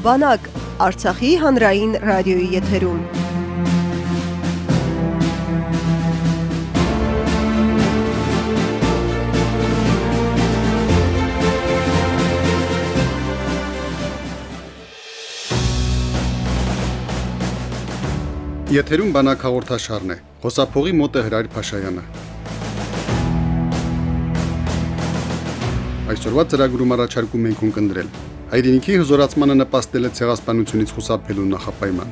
Բանակ Արցախի հանրային ռադիոյի եթերում։ Եթերում բանակ հաղորդաշարն է։ Խոսափողի մոտ է Հրայր Փաշայանը։ Այսօրվա ծրագրում առաջարկում ենք ունկնդրել Հայրենիքի հզորացմանը նպաստել է ցեղասպանությունից խուսափելու նախապայման։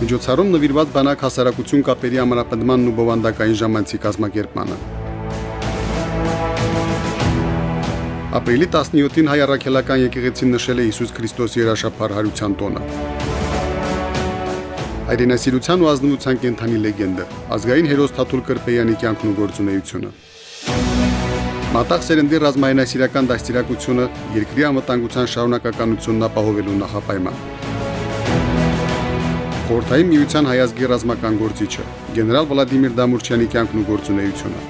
Միջոցառում նվիրված բանակ հասարակություն կապերի ամրապնդմանն ու բովանդակային ժամանցի կազմակերպմանը։ Ապրիլի 17-ին հայ առաքելական եկեղեցին նշել է Հիսուս Քրիստոսի երաշափար հարության տոնը։ Հայրենասիրության ու ազնվության կենթանի լեգենդը, ազգային հերոս Թաթուլ Կրպեյանի կյանքն ու գործունեությունը։ Մատաղ սերնդի ռազմայնասիրական դաստիարակությունը երկրի անվտանգության շարունակականությունն ապահովելու նախապայման։ Խորհրդային միության հայազգի ռազմական գործիչը գեներալ Վլադիմիր Դամուրչյանի կյանքն ու գործունեությունը։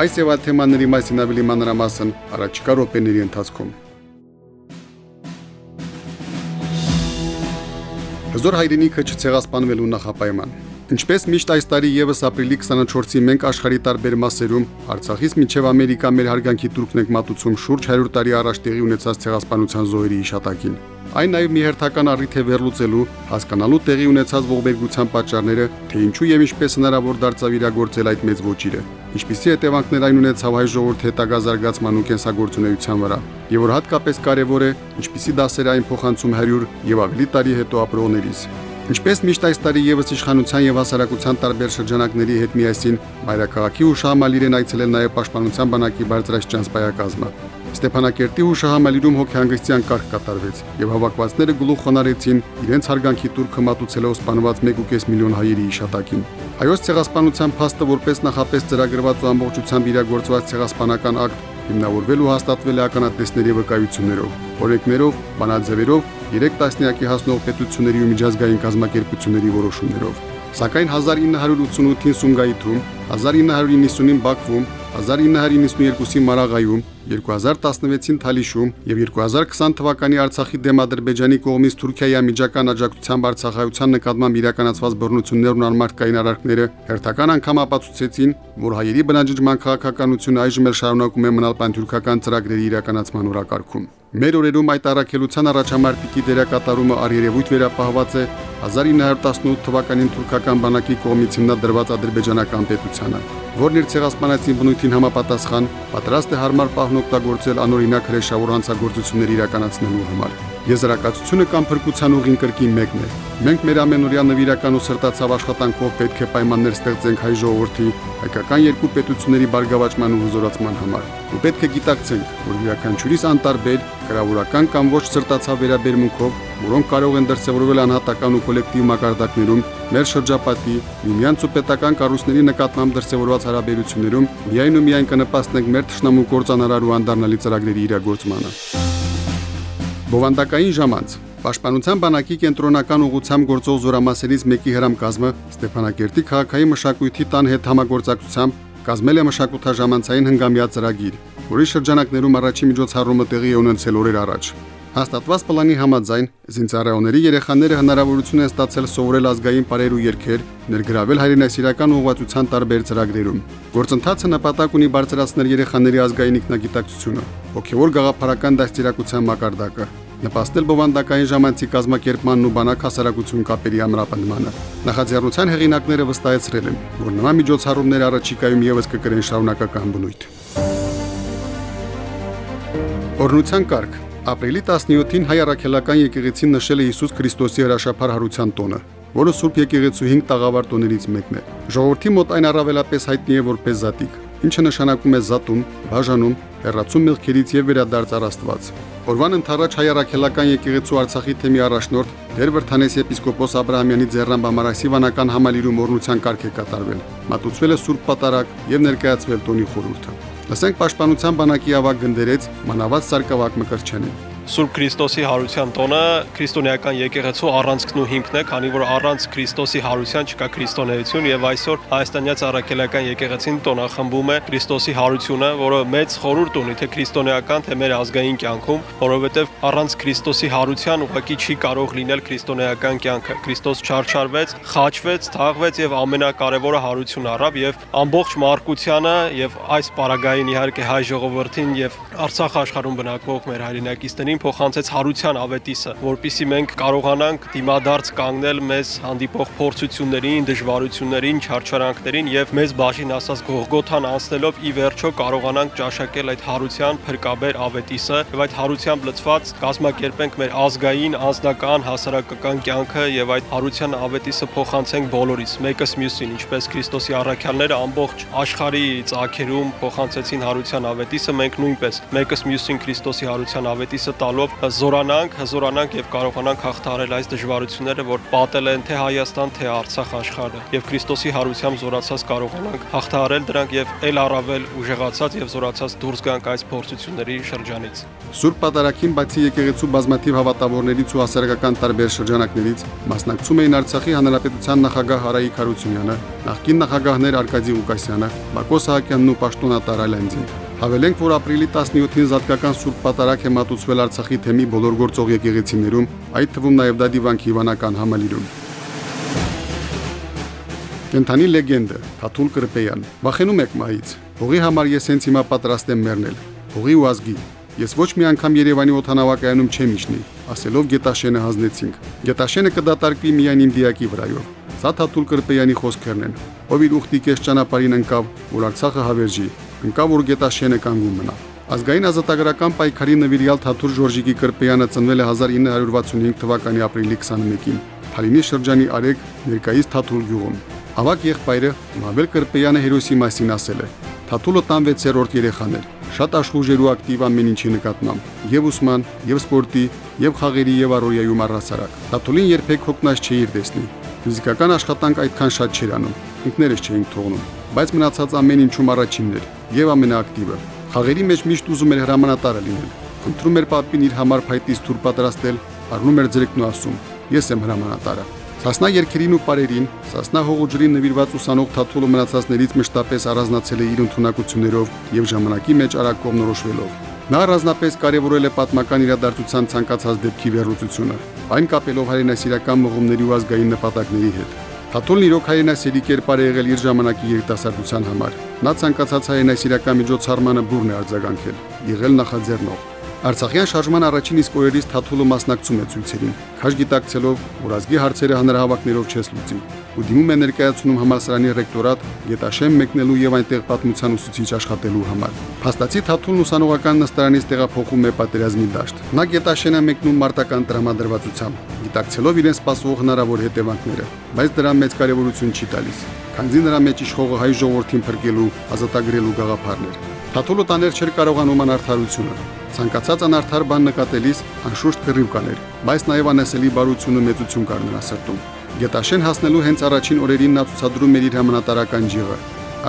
Այս եւ այլ թեմաների մասին ավելի մանրամասն առաջիկա րոպեների ընթացքում։ Հզոր հայրենիքը չցեղասպանվելու նախապայման Ինչպես միշտ այս տարի եւս ապրիլի 24-ին մենք աշխարհի տարբեր մասերում Արցախից մինչև Ամերիկա մեր հարգանքի турքն ենք մատուցում շուրջ 100 տարի առաջ տեղի ունեցած ցեղասպանության զոհերի հիշատակին։ Այն նաև մի հերթական առիթ է վերլուծելու, հասկանալու տեղի ունեցած ողբերգության պատճառները, թե ինչու եւ ինչպես հնարավոր դարձավ իրագործել այդ մեծ ոչիրը, ինչպիսի հետևանքներ այն ունեցավ հայ ժողովրդի հետագա զարգացման ու կենսագործունեության վրա, եւ որ հատկապես կարեւոր է, ինչպիսի դասեր այն փոխանցում 100 եւ ավելի տարի հետո ապրողներից։ Ինչպես միշտ այս տարի եւս իշխանության եւ հասարակության տարբեր շրջանակների հետ միասին Մայրաքաղաքի ու Շահամալիր են այցելել նաեւ Պաշտպանության բանակի բարձրաստիճան սպայակազմը։ Ստեփանակերտի ու Շահամալիրում հոգեանգստյան կարգ կատարվեց եւ հավաքվածները գլուխ խոնարեցին իրենց հարգանքի турքը մատուցելով սպանված 1.5 միլիոն հայերի հիշատակին։ Հայոց ցեղասպանության փաստը որպես նախապես ծրագրված ու ամբողջությամբ իրագործված ցեղասպանական ակտ հիմնավորվել ու հաստատվել է ականատեսների վկայություններով, օրենքներով, բանաձևերով, 3 տասնյակի հասնող պետությունների ու միջազգային կազմակերպությունների որոշումներով։ Սակայն 1988-ին Սումգայիթում, 1990-ին Բաքվում, 1992-ի Մարաղայում 2016-ին Թալիշում եւ 2020 թվականի Արցախի դեմ Ադրբեջանի կողմից Թուրքիայի ամիջական աջակցությամբ Արցախայության նկատմամբ իրականացված բռնություններն ու անմարտկային արարքները հերթական անգամ ապացուցեցին, որ հայերի բնաջնջման քաղաքականությունը այժմ էլ շարունակում է մնալ պանթուրքական ծրագրերի իրականացման օրակարգում։ Մեր օրերում այդ առաքելության առաջամարտիկի դերակատարումը արիերևույթ վերապահված է 1918 թվականին թուրքական բանակի կողմից հիմնադրված ադրբեջանական պետությանը, որն իր ցեղասպանացին բնույթին համապատասխան պատրաստ է հարմար պահն օգտագործել անօրինակ հրեշավոր հանցագործություններ իրականացնելու համար։ Եզրակացությունը կամ փրկության ուղին կրկին մեկն է։ Մենք մեր ամենօրյա նվիրական ու սրտացավ աշխատանքով պետք է պայմաններ ստեղծենք հայ ժողովրդի, հայկական երկու պետությունների բարգավաճման ու հզորացման համար։ Ու պետք է գիտակցենք, որ յուրաքանչյուրիս անտարբեր, գրավորական կամ ոչ սրտացավ վերաբերմունքով, որոնք կարող են դրսևորվել անհատական ու կոլեկտիվ մակարդակներում, մեր շրջապատի, միմյանց ու պետական կառույցների նկատմամբ դրսևորված հարաբերություններում միայն ու միայն կնպաստենք մեր ճշնամու կործանարար ու անդառնալի ծրագրերի իրագործմանը։ Բովանդակային ժամանց. Պաշտպանության բանակի կենտրոնական ուղղությամբ գործող զորամասերից մեկի հրամկազմը Ստեփանակերտի քաղաքային մշակույթի տան հետ համագործակցությամբ կազմել է մշակութաժամանցային հնգամյա ծրագիր, որի շրջանակներում առաջի միջոցառումը տեղի է ունեցել օրեր առաջ։ Հաստատված պլանի համաձայն զինծառայողների երեխաները հնարավորություն են ստացել սովորել ազգային պարեր ու երգեր, ներգրավել հայրենասիրական ուղղվածության տարբեր ծրագրերում։ Գործընթացը նպատակ ունի բարձրացնել երեխաների ազգային ինքնագիտակցությունը, ողջավոր գաղափարական դաստիարակության մակարդակը, նպաստել բովանդակային ժամանցի կազմակերպմանն ու բանակ հասարակություն կապերի ամրապնդմանը։ Նախաձեռնության հեղինակները վստահեցրել են, որ նման միջոցառումները առաջիկայում եւս կկրեն շարունակական բնույթ։ Օրնության կարգ. Ապրիլի 17-ին հայ առաքելական եկեղեցին նշել է Հիսուս Քրիստոսի հրաշափար հարության տոնը, որը Սուրբ եկեղեցու 5 տաղավար տոներից մեկն է։ Ժողովրդի մոտ այն առավելապես հայտնի է որպես զատիկ, ինչը նշանակում է զատում, բաժանում, հերացում մեղքերից եւ վերադարձ առ Աստված։ Օրվան ընթառաջ հայ առաքելական եկեղեցու Արցախի թեմի առաջնորդ Տեր Վրթանես եպիսկոպոս Աբ รา համյանի ձեռամբ Ամարասի վանական համալիրում օրնության կարգ է կատարվել։ Մատուցվել է Սուրբ Պատարագ եւ ներկայացվել տոնի խորհուրդը։ Լսենք Պաշտպանության բանակի ավագ գնդերից Մանավաց Սարգսակ Մկրչյանին։ Սուրբ Քրիստոսի հարության տոնը քրիստոնեական եկեղեցու առանցքն ու հիմքն է, քանի որ առանց Քրիստոսի հարության չկա քրիստոնեություն եւ այսօր հայաստանյաց առաքելական եկեղեցին տոնախմբում է Քրիստոսի հարությունը, որը մեծ խորհուրդ ունի թե քրիստոնեական թե մեր ազգային կյանքում, որովհետեւ առանց Քրիստոսի հարության ուղղակի չի կարող լինել քրիստոնեական կյանքը։ Քրիստոս չարչարվեց, խաչվեց, թաղվեց եւ ամենակարևորը հարություն առավ եւ ամբողջ մարկությանը եւ այս պարագային իհարկե հայ ժողովրդին եւ Արցախ աշխարհում բնակվող մեր հայրենակիցներին փոխանցեց հարության ավետիսը, որpիսի մենք կարողանանք դիմադարձ կանգնել մեզ հանդիպող փորձություններին, դժվարություններին, չարչարանքներին եւ մեզ բաժին ասած Գողգոթան անցնելով ի վերջո կարողանանք ճաշակել այդ հարության փրկաբեր ավետիսը եւ այդ հարությամբ լցված կազմակերպենք մեր ազգային, անձնական, հասարակական կյանքը եւ այդ հարության ավետիսը փոխանցենք բոլորիս, մեկս մյուսին, ինչպես Քրիստոսի առաքյալները ամբողջ աշխարհի ցակերում փոխանցեցին հարության ավետիսը, մենք նույնպես մեկս մյուսին Քրիստոսի հարության ավետիսը տալով զորանանք, հզորանանք եւ կարողանանք հաղթահարել այս դժվարությունները, որ պատել են թե Հայաստան, թե Արցախ աշխարհը։ Եվ Քրիստոսի հարությամբ զորացած կարողանանք հաղթահարել դրանք եւ ել առավել ուժեղացած եւ զորացած դուրս գանք այս փորձությունների շրջանից։ Սուրբ Պատարագին բացի եկեղեցու բազմաթիվ հավատավորներից ու հասարակական տարբեր շրջանակներից մասնակցում էին Արցախի հանրապետության նախագահ Հարայիկ Հարությունյանը, նախկին նախագահներ Արկադի Ղուկասյանը, Բակոս Սահակյանն ու պաշտոնատար Ալենձին։ Հավելենք, որ ապրիլի 17-ին զատկական Սուրբ Պատարագ է մատուցվել Արցախի թեմի բոլոր գործող եկեղեցիներում, այդ թվում նաև դա դիվանքի Իվանական համալիրում։ Կենթանի լեգենդը Թաթուլ Կրպեյան։ Վախենում եք մահից։ Հողի համար ես հենց հիմա պատրաստ եմ մեռնել։ Հողի ու ազգի։ Ես ոչ մի անգամ Երևանի օթանավակայանում չեմ իջնի, ասելով Գետաշենը հանձնեցինք։ Գետաշենը կդատարկվի միայն իմ դիակի վրայով։ Սա Թաթուլ Կրպեյանի խոսքերն են, ով իր ուխտի կես ճանապարհին ընկավ, որ Արցախը հավերժի ընկավ որ գետաշենը կանգուն մնա։ Ազգային ազատագրական պայքարի նվիրյալ Թաթուր Ժորժիկի Կրպեյանը ծնվել է 1965 թվականի ապրիլի 21-ին Թալինի շրջանի Արեգ ներկայիս Թաթուլ գյուղում։ Ավակ եղբայրը Մաբել Կրպեյանը հերոսի մասին ասել է. Թաթուլը տան 6-րդ երեխան էր։ Շատ աշխուժեր ու ակտիվ ամեն ինչի նկատմամբ, եւ ուսման, եւ սպորտի, եւ խաղերի եւ առօրյայում առասարակ։ Թաթուլին երբեք հոգնած չէի տեսնի։ Ֆիզիկական աշխատանք այդքան շատ չէր անում։ Ինքներս չէինք թողնում բայց մնացած ամեն ինչում առաջինն էր եւ ամենաակտիվը։ Խաղերի մեջ միշտ ուզում էր հրամանատարը լինել։ Խնդրում էր պապին իր համար փայտից թուր պատրաստել, առնում էր ձերքն ու ասում. «Ես եմ հրամանատարը»։ Սասնա երկրին ու բարերին, Սասնա հողուջրին նվիրված ուսանող Թաթուլը մնացածներից մշտապես առանձնացել է իր ընտունակություններով եւ ժամանակի մեջ արագ կողմնորոշվելով։ Նա առանձնապես կարևորել է պատմական իրադարձության ցանկացած դեպքի վերլուծությունը, այն կապելով հայրենասիրական մղումների ու ազգային նպատակների հետ։ Թաթուլն իրոք հայրենասիրի կերպար է եղել իր ժամանակի երիտասարդության համար։ Նա ցանկացած հայրենասիրական միջոցառմանը բուրն է արձագանքել, եղել նախաձեռնող։ Արցախյան շարժման առաջին իսկ օրերից Թաթուլը մասնակցում է ցույցերին, քաշ գիտակցելով, որ ազգի հարցերը հանրահավաքներով չես լուծի, ու դիմում է ներկայացնում համալսարանի ռեկտորատ Գետաշեն մեկնելու եւ այնտեղ պատմության ուսուցիչ աշխատելու համար։ Փաստացի Թաթուլն ուսանողական նստարանից տեղափոխում է պատերազմի դաշտ։ Նա Գետաշենը մեկնում մարտական տրամադրվածությամբ, գիտակցելով իրեն սպասող հնարավոր հետևանքները, բայց դրա մեծ կարևորություն չի տալիս, քանզի նրա մեջ իշխողը հայ ժողովրդին փրկելու, ազատագրելու գաղափարներ։ Թաթուլը տաներ չէր կարողանում անարթարությունը, Ցանկացած անարդար բան նկատելիս անշուշտ կռիվ կաներ, բայց նաև անասելի բարությունը մեծություն կար նրա սրտում։ Գետաշեն հասնելու հենց առաջին օրերին նա ցուցադրում էր իր համանատարական ջիղը։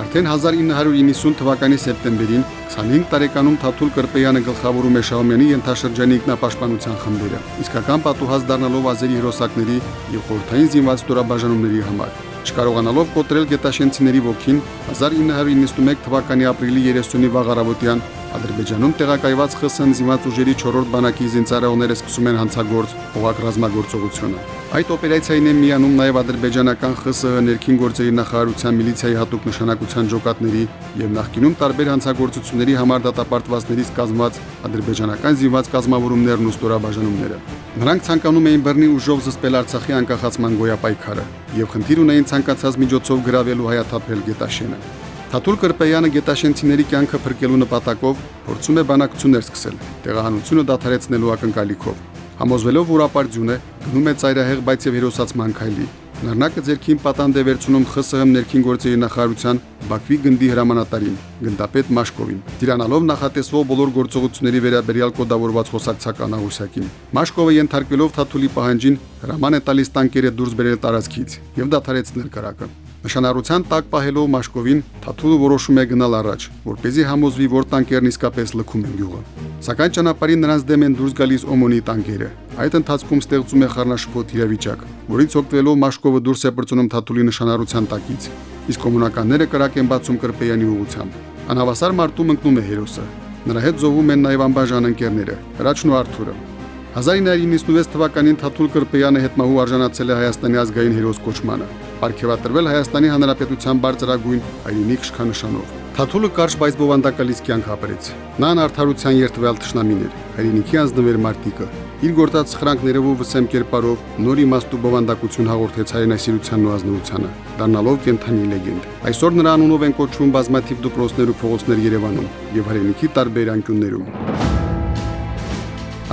Արդեն 1990 թվականի սեպտեմբերին 25 տարեկանում Թաթուլ Կրպեյանը գլխավորում է Շահումյանի ենթաշրջանի ինքնապաշտպանության խմբերը, իսկական պատուհաս դառնալով ազերի հրոսակների եւ խորհրդային զինված ստորաբաժանումների համար։ Չկարողանալով կոտրել գետաշենցիների ոգին 1991 թվականի ապրիլի 30-ի վաղ առավոտյան Ադրբեջանում տեղակայված ԽՍՀՄ զինված ուժերի 4-րդ բանակի զինծառայողները սկսում են հանցագործ օղակ ռազմագործողությունը։ Այդ օպերացիային են միանում նաև ադրբեջանական ԽՍՀ ներքին գործերի նախարարության միլիցիայի հատուկ նշանակության ջոկատների եւ նախկինում տարբեր հանցագործությունների համար դատապարտվածներից կազմված ադրբեջանական զինված կազմավորումներն ու ստորաբաժանումները։ Նրանք ցանկանում էին բռնի ուժով զսպել Արցախի անկախացման գոյապայքարը եւ խնդիր ունեին ցանկացած միջոցով գրավելու հայաթափել Գետաշենը։ Թաթուլ Կրպեյանը գետաշենցիների կյանքը փրկելու նպատակով փորձում է բանակցություններ սկսել, տեղահանությունը դադարեցնելու ակնկալիքով։ Համոզվելով, որ ապարդյուն է, գնում է ծայրահեղ, բայց եւ հերոսացման քայլի։ Նռնակը ձերքին պատանդ է վերցնում ԽՍՀՄ ներքին գործերի նախարարության Բաքվի գնդի հրամանատարին, գնդապետ Մաշկովին, դիրանալով նախատեսվող բոլոր գործողությունների վերաբերյալ կոդավորված խոսակցական աղյուսակին։ Մաշկովը ենթարկվելով Թաթուլի պահանջին հրաման է տալիս տանկերը դուրս բերել տարածքից եւ դադարեցնել կրակը։ Նշանառության տակ պահելով Մաշկովին Թաթուլը որոշում է գնալ առաջ, որ เป զի համոզվի, որ տանկերն իսկապես լքում են գյուղը։ Սակայն ճանապարհին նրանց դեմ են դուրս գալիս Օմոնի տանկերը։ Այդ ընթացքում ստեղծում է խառնաշփոթ իրավիճակ, որից օգտվելով Մաշկովը դուրս է բրծնում Թաթուլի նշանառության տակից։ Իսկ կոմունականները կրակ են բացում Կրպեյանի ուղությամբ։ Անհավասար մարտում ընկնում է հերոսը։ Նրա հետ զոհվում են նաև անբաժան ընկերները՝ Հրաչն ու Արթուրը։ 1996 թվականին Թաթուլ Կրպեյանը հետմահու արժանացել է Հայաստանի ազգային հերոս կոչմանը արգելատրվել Հայաստանի Հանրապետության բարձրագույն հայրենիք իշխանանշանով։ Թաթուլը կարճ բայց բովանդակալից կյանք ապրեց։ Նա անարթարության երթվել թշնամին էր, հայրենիքի անձնվեր մարտիկը։ Իր գործած սխրանքներով ու վսեմ կերպարով նոր իմաստու բովանդակություն հաղորդեց հայրենասիրությանն ու ազնվությանը, դառնալով կենթանի լեգենդ։ Այսօր նրա անունով են կոչվում բազմաթիվ դպրոցներ ու փողոցներ Երևանում եւ հայրենիքի տարբեր անկյուններում։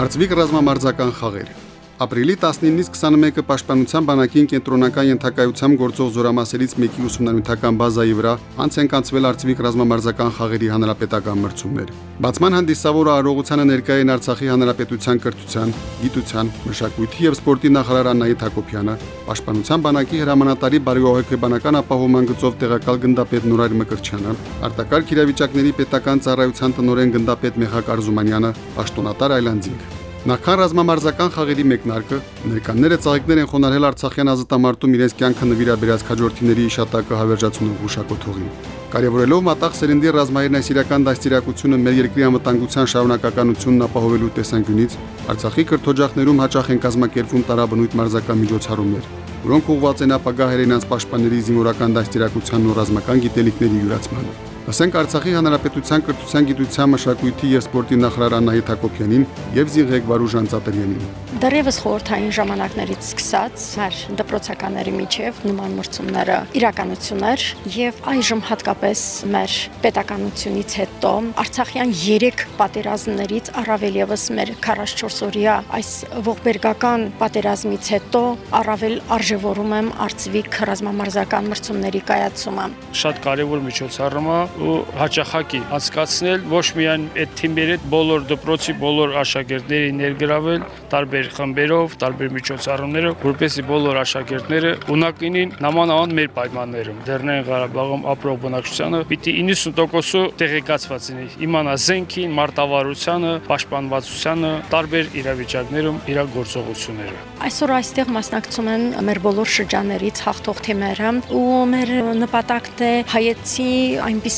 Արծվիկ ռազմամարզական խաղեր Ապրիլի 19-ից 21-ը Պաշտպանության բանակին կենտրոնական ենթակայությամբ գործող զորամասերից մեկի ուսումնարանության բազայի վրա անց են կանցվել Արցվիկ ռազմամարզական խաղերի հանրապետական մրցումներ։ Բացման հանդիսավոր արարողությանը ներկայ են Արցախի հանրապետության կրթության, գիտության, մշակույթի եւ սպորտի նախարար Աննայիթ Հակոբյանը, Պաշտպանության բանակի հրամանատարի բարեհոգեբանական ապահովման գծով տեղակալ գնդապետ Նուրայր Մկրտչյանը, արտակարգ իրավիճակների պետական ծառայության տնօրեն գնդապետ Մեխակ Արզումանյանը, պաշտոնատար Այլանդզինգ Նախքան ռազմամարզական խաղերի մեկնարկը ներկանները ծաղիկներ են խոնարհել Արցախյան ազատամարտում իրենց կյանքը նվիրաբերած քաջորդիների իշատակը հավերժացնող հուշակոթողին։ Կարևորելով մտաղ սերնդի ռազմայրնասիրական դաստիարակությունը մեր երկրի անվտանգության շարունակականությունն ապահովելու տեսանկյունից Արցախի կրթօջախներում հաճախ են կազմակերպվում տարաբնույթ մարզական միջոցառումներ, որոնք ուղղված են ապագա հերենանց պաշտպանների զինվորական դաստիարակությանն ու ռազմական գիտելիքների յուրացմանը։ Ասենք Արցախի Հանրապետության կրթության, գիտության, մշակույթի եւ սպորտի նախարար Անահիտ Հակոբյանին եւ Զիղեկ Վարուժան Ծատերյանին։ Դեռևս խորհրդային ժամանակներից սկսած մեր դպրոցականների միջև նման մրցումները իրականություն էր եւ այժմ հատկապես մեր պետականությունից հետո Արցախյան 3 պատերազմներից առավել եւս մեր 44 օրյա այս ողբերգական պատերազմից հետո առավել արժևորում եմ արծվիկ ռազմամարզական մրցումների կայացումը։ Շատ կարևոր միջոցառում է ու հաճախակի անցկացնել ոչ միայն այդ թիմերի բոլոր դպրոցի բոլոր աշակերտների ներգրավել տարբեր խմբերով, տարբեր միջոցառումներով, որպեսզի բոլոր աշակերտները ունակ լինին նամանավան մեր պայմաններում։ Լեռնային Ղարաբաղում ապրող բնակչությանը պիտի 90%-ը տեղեկացված լինի, իմանա զենքին, մարտավարությանը, պաշտպանվածությանը, տարբեր իրավիճակներում իր գործողությունները։ Այսօր այստեղ մասնակցում են մեր բոլոր շրջաններից հաղթող թիմերը ու մեր նպատակն է հայեցի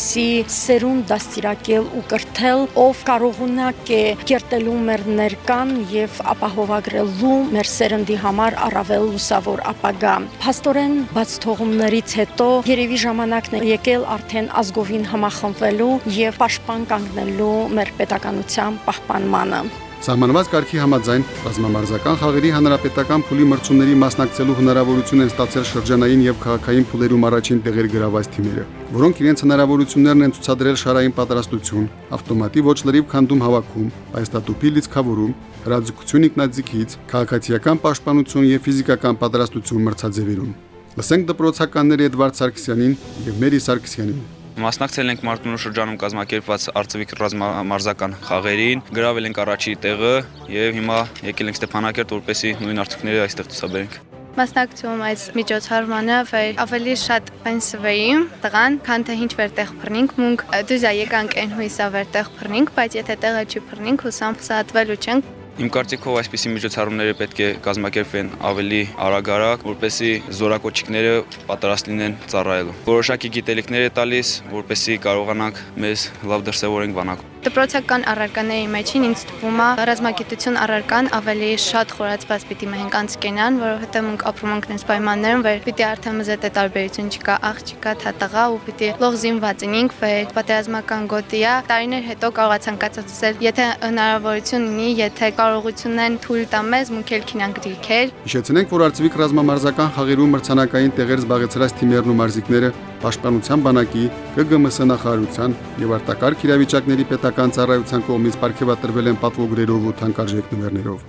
այնպիսի սերուն դաստիարակել ու կրթել, ով կարողունակ է կերտելու մեր ներկան եւ ապահովա նվագրելու մեր սերնդի համար առավել լուսավոր ապագա։ Փաստորեն բաց թողումներից հետո երևի ժամանակն է եկել արդեն ազգովին համախմբվելու եւ պաշտպան կանգնելու մեր պետականության պահպանմանը։ Սահմանված կարգի համաձայն ռազմամարզական խաղերի հանրապետական փուլի մրցումների մասնակցելու հնարավորություն են ստացել շրջանային եւ քաղաքային փուլերում առաջին տեղեր գրաված թիմերը, որոնք իրենց հնարավորություններն են ցուցադրել շարային պատրաստություն, ավտոմատի ոչ լրիվ քանդում հավաքում, պայստատուփի լիցքավորում, հրաձգություն ինքնաձիգից, քաղաքացիական պաշտպանություն եւ ֆիզիկական պատրաստություն մրցաձևերում։ Լսենք դպրոցականների Էդվարդ Սարգսյանին եւ Մերի Սարգսյանին։ Մասնակցել ենք Մարտունու շրջանում կազմակերպված արծվիկ ռազմամարզական խաղերին, գրավել ենք առաջի տեղը եւ հիմա եկել ենք Ստեփանակերտ, որպեսի նույն արդյունքները այստեղ ցուցաբերենք մասնակցում այս միջոցառմանը, որ ավելի շատ պենսվեի տղան, քան թե ինչ վերտեղ բռնենք մունք, դուզա եկանք այն հույսա վերտեղ բռնենք, բայց եթե տեղը չի բռնենք, հուսամ սատվելու չենք Իմ կարծիքով այսպիսի միջոցառումները պետք է կազմակերպվեն ավելի արագ-արագ, որպեսզի զորակոչիկները պատրաստ լինեն ծառայելու։ Որոշակի գիտելիքներ է տալիս, որպեսզի կարողանանք մեզ լավ դրսևորենք բանակում։ Դպրոցական առարկաների մեջին ինձ թվում է ռազմագիտություն առարկան ավելի շատ խորացված պիտի մենք անցկենան, որովհետև մենք ապրում ենք նես պայմաններում, որ պիտի արդեն մզետ է տարբերություն չկա, աղ չկա, թատաղա ու պիտի լող զինված ինենք, որ պատերազմական գոտիա տարիներ հետո կարողացան կացածել, եթե հնարավորություն ունի, եթե կարողությունն են թույլ տա մեզ մունքել քինանք դիրքեր։ Հիշեցնենք, որ Արցվիկ ռազմամարզական խաղերում մրցանակային տեղեր զբաղեցրած թիմերն ու մարզիկները Պաշտպանության բանակի, ԿԳՄՍ նախարարության եւ արտակարգ իրավիճակների պետական ծառայության կողմից ապարգևատրվել են պատվոգրերով ու թանկարժեք նվերներով։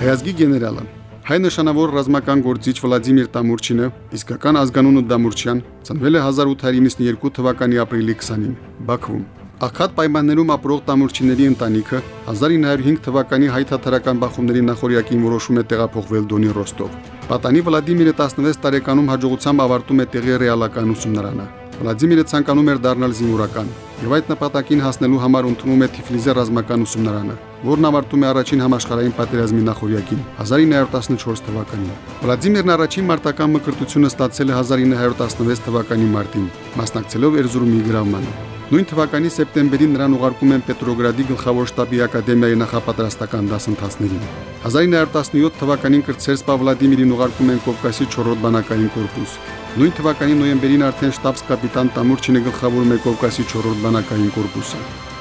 Հայազգի գեներալը Հայ նշանավոր ռազմական գործիչ Վլադիմիր Տամուրչինը, իսկական ազգանունը Դամուրչյան, ծնվել է 1892 թվականի ապրիլի 20-ին Բաքվում։ Աղքատ պայմաններում ապրող Տամուրչիների ընտանիքը 1905 թվականի հայ-թաթարական բախումների նախորյակին որոշում է տեղափոխվել Դոնի Ռոստով։ Պատանի Վլադիմիրը 16 տարեկանում հաջողությամբ ավարտում է տեղի ռեալական ուսումնարանը։ Վլադիմիրը ցանկանում էր դառնալ զինվորական եւ այդ նպատակին հասնելու համար ընդունում է Թիֆլիզի ռազմական ուսումնարանը, որն ավարտում է առաջին համաշխարհային պատերազմի նախորյակին 1914 թվականին։ Վլադիմիրն առաջին մարտական մկրտությունը ստացել է 1916 թվականի մարտին, մասնակցելով Էրզուրումի գրավմանը։ Նույն թվականի սեպտեմբերին նրան ուղարկում են Պետրոգրադի գլխավոր շտաբի ակադեմիայի նախապատրաստական դասընթացներին։ 1917 թվականին կրտսեր Սպա Վլադիմիրին ուղարկում են Կովկասի 4-րդ բանակային կորպուս։ Նույն թվականի նոյեմբերին արդեն շտաբս կապիտան Տամուրչինը գլխավորում է Կովկասի 4-րդ բանակային կորպուսը։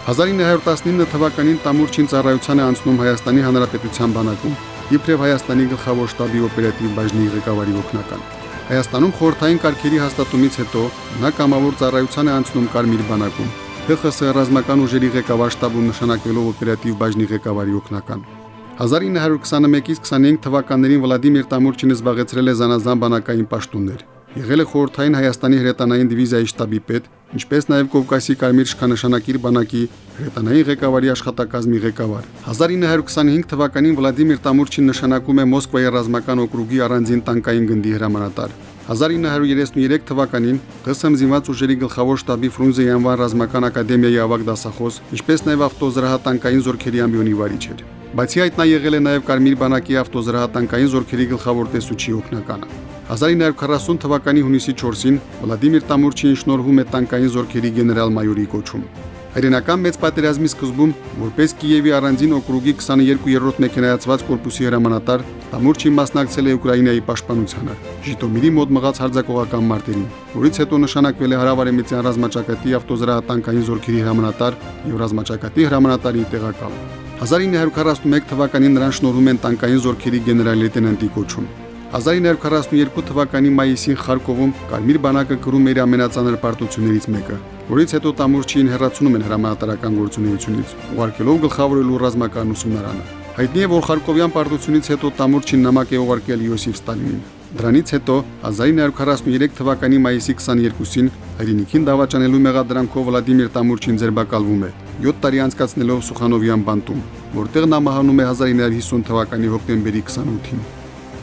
1919 թվականին Տամուրչին ծառայության է անցնում Հայաստանի Հանրապետության բանակում, իբրև Հայաստանի գլխավոր շտաբի օպերատիվ բաժնի ղեկավարի օգնական։ Հայաստանում խորթային կարգերի հաստատումից հետո նա կամավոր ծառայության է անցնում Կարմիր բանակում, ՀԽՍ ռազմական ուժերի ղեկավար շտաբում նշանակվելով օպերատիվ բաժնի ղեկավարի օգնական։ 1921-ից 25 թվականներին Վլադիմիր Տամուրչինը զբաղեցրել է զանազան բանակային պաշտոններ։ Եղել է խորհրդային Հայաստանի հրետանային դիվիզիայի շտաբի պետ, ինչպես նաև Կովկասի Կարմիր շքանշանակիր բանակի հրետանային ղեկավարի աշխատակազմի ղեկավար։ 1925 թվականին Վլադիմիր Տամուրչին նշանակում է Մոսկվայի ռազմական օկրուգի առանձին տանկային գնդի հրամանատար։ 1933 թվականին ԿՍՄ զինված ուժերի գլխավոր շտաբի Ֆրունզեի անվան ռազմական ակադեմիայի ավագ դասախոս, ինչպես նաև ավտոզրահատանկային զորքերի ամբիոնի վարիչ էր։ Բացի այդ նա եղել է նաև Կարմիր բանակի ավտոզրահատանկային զորքերի գլխավոր տեսուչի օգնականը։ 1940 թվականի հունիսի 4-ին Վլադիմիր Տամուրչին շնորհվում է տանկային զորքերի գեներալ-մայորի կոչում։ Հայրենական մեծ պատերազմի սկզբում, որպես Կիևի առանձին օկրուգի 22-րդ մեքենայացված կորպուսի հրամանատար, Տամուրչին մասնակցել է Ուկրաինայի պաշտպանությանը, Ժիտոմիրի մոտ մղած հարձակողական մարտերին, որից հետո նշանակվել է հարավարեմիցյան ռազմաճակատի ավտոզրահատանկային զորքերի հրամանատար եւ ռազմաճակատի հրամանատարի տեղակալ։ 1941 թվականին նրան շնորհում են տանկային զորքերի գեներալ լեյտենանտի կոչում։ 1942 թվականի մայիսին Խարկովում Կարմիր բանակը կրում էր ամենածանր պարտություններից մեկը, որից հետո Տամուրչին հերացնում են հրամանատարական գործունեությունից, ուղարկելով գլխավորելու ռազմական ուսումնարանը։ Հայտնի է, որ Խարկովյան պարտությունից հետո Տամուրչին նամակ է ուղարկել Յոսիֆ Ստալինին։ Դրանից հետո 1943 թվականի մայիսի 22-ին հայրենիքին դավաճանելու մեղադրանքով Վլադիմիր Տամուրչին ձերբակալվում է 7 տարի անցկացնելով Սուխանովյան բանտում, որտեղ նա մահանում է 1950 թվականի հոկտեմբերի 28-ին։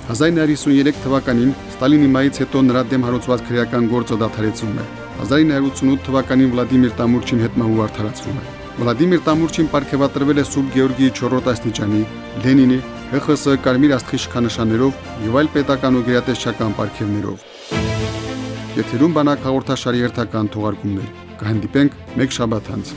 1953 թվականին Ստալինի մայից հետո նրա դեմ հարուցված քրեական գործը դադարեցվում է։ 1988 թվականին Վլադիմիր Տամուրչին հետ մահու արդարացվում է։ Վլադիմիր Տամուրչին ապարգևատրվել է Սուրբ Գեորգիի 4-րդ աստիճանի, Լենինի, ՀԽՍ Կարմիր աստղի շքանշաններով եւ այլ պետական ու գերատեսչական ապարգևներով։ Եթերում բանակ հաղորդաշարի հերթական թողարկումներ։ Կհանդիպենք մեկ շաբաթ անց։